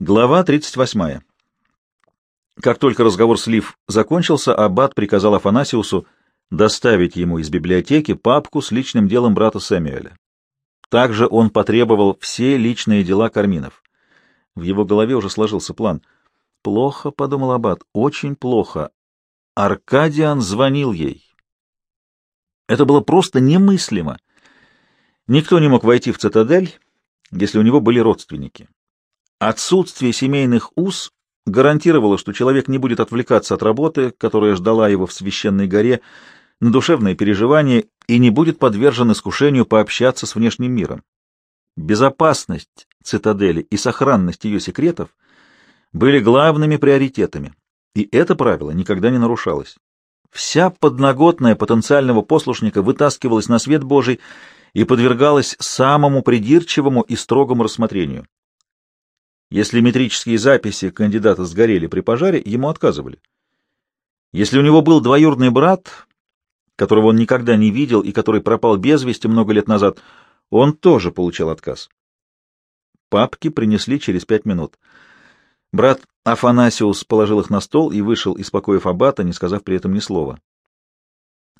Глава 38. Как только разговор с Лив закончился, Аббат приказал Афанасиусу доставить ему из библиотеки папку с личным делом брата Сэмюэля. Также он потребовал все личные дела Карминов. В его голове уже сложился план. «Плохо», — подумал Аббат, — «очень плохо». Аркадиан звонил ей. Это было просто немыслимо. Никто не мог войти в цитадель, если у него были родственники. Отсутствие семейных уз гарантировало, что человек не будет отвлекаться от работы, которая ждала его в священной горе, на душевные переживания и не будет подвержен искушению пообщаться с внешним миром. Безопасность цитадели и сохранность ее секретов были главными приоритетами, и это правило никогда не нарушалось. Вся подноготная потенциального послушника вытаскивалась на свет Божий и подвергалась самому придирчивому и строгому рассмотрению. Если метрические записи кандидата сгорели при пожаре, ему отказывали. Если у него был двоюродный брат, которого он никогда не видел и который пропал без вести много лет назад, он тоже получил отказ. Папки принесли через пять минут. Брат Афанасиус положил их на стол и вышел из аббата, не сказав при этом ни слова.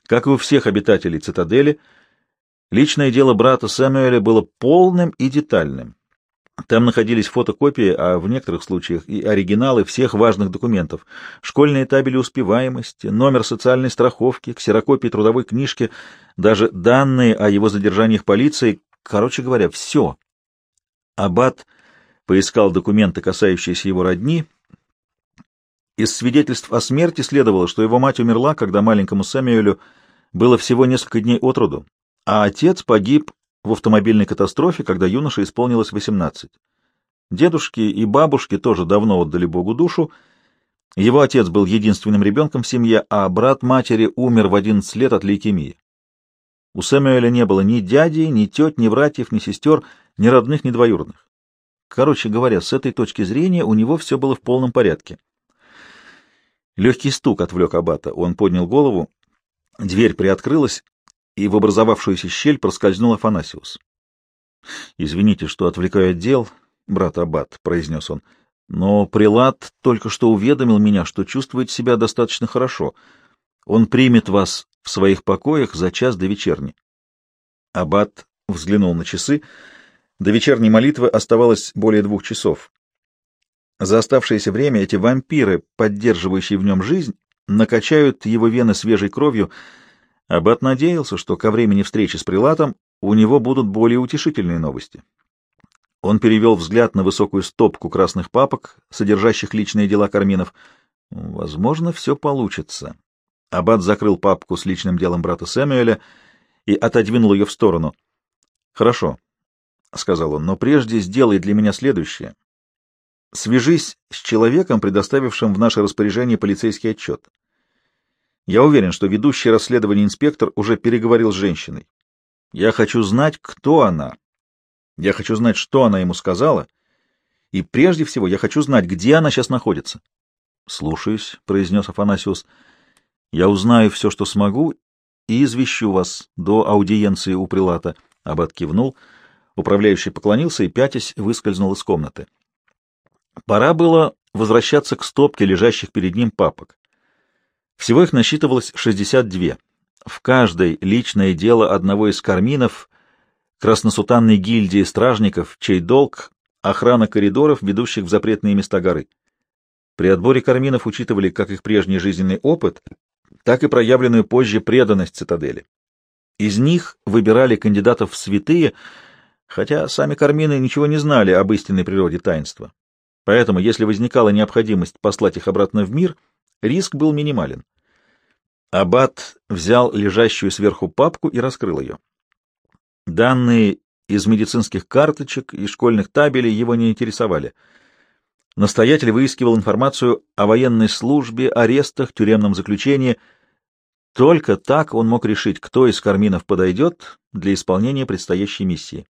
Как и у всех обитателей цитадели, личное дело брата Сэмюэля было полным и детальным. Там находились фотокопии, а в некоторых случаях и оригиналы всех важных документов. Школьные табели успеваемости, номер социальной страховки, ксерокопии трудовой книжки, даже данные о его задержаниях полиции. Короче говоря, все. Аббат поискал документы, касающиеся его родни. Из свидетельств о смерти следовало, что его мать умерла, когда маленькому Сэмюэлю было всего несколько дней от роду, а отец погиб в автомобильной катастрофе, когда юноше исполнилось 18. Дедушки и бабушки тоже давно отдали Богу душу. Его отец был единственным ребенком в семье, а брат матери умер в 11 лет от лейкемии. У Сэмюэля не было ни дяди, ни тет, ни братьев, ни сестер, ни родных, ни двоюродных. Короче говоря, с этой точки зрения у него все было в полном порядке. Легкий стук отвлек Аббата. Он поднял голову. Дверь приоткрылась, и в образовавшуюся щель проскользнул Афанасиус. — Извините, что отвлекаю от дел, брат Аббат, — произнес он, — но прилад только что уведомил меня, что чувствует себя достаточно хорошо. Он примет вас в своих покоях за час до вечерни. Аббат взглянул на часы. До вечерней молитвы оставалось более двух часов. За оставшееся время эти вампиры, поддерживающие в нем жизнь, накачают его вены свежей кровью — Аббат надеялся, что ко времени встречи с прилатом у него будут более утешительные новости. Он перевел взгляд на высокую стопку красных папок, содержащих личные дела Карминов. Возможно, все получится. Аббат закрыл папку с личным делом брата Сэмюэля и отодвинул ее в сторону. «Хорошо», — сказал он, — «но прежде сделай для меня следующее. Свяжись с человеком, предоставившим в наше распоряжение полицейский отчет. Я уверен, что ведущий расследование инспектор уже переговорил с женщиной. Я хочу знать, кто она. Я хочу знать, что она ему сказала. И прежде всего я хочу знать, где она сейчас находится. — Слушаюсь, — произнес Афанасиус. — Я узнаю все, что смогу, и извещу вас до аудиенции у прилата. Аббат кивнул. Управляющий поклонился и, пятясь, выскользнул из комнаты. Пора было возвращаться к стопке лежащих перед ним папок. Всего их насчитывалось 62. В каждой личное дело одного из карминов красносутанной гильдии стражников, чей долг — охрана коридоров, ведущих в запретные места горы. При отборе карминов учитывали как их прежний жизненный опыт, так и проявленную позже преданность цитадели. Из них выбирали кандидатов в святые, хотя сами кармины ничего не знали об истинной природе таинства. Поэтому, если возникала необходимость послать их обратно в мир — Риск был минимален. Аббат взял лежащую сверху папку и раскрыл ее. Данные из медицинских карточек и школьных табелей его не интересовали. Настоятель выискивал информацию о военной службе, арестах, тюремном заключении. Только так он мог решить, кто из карминов подойдет для исполнения предстоящей миссии.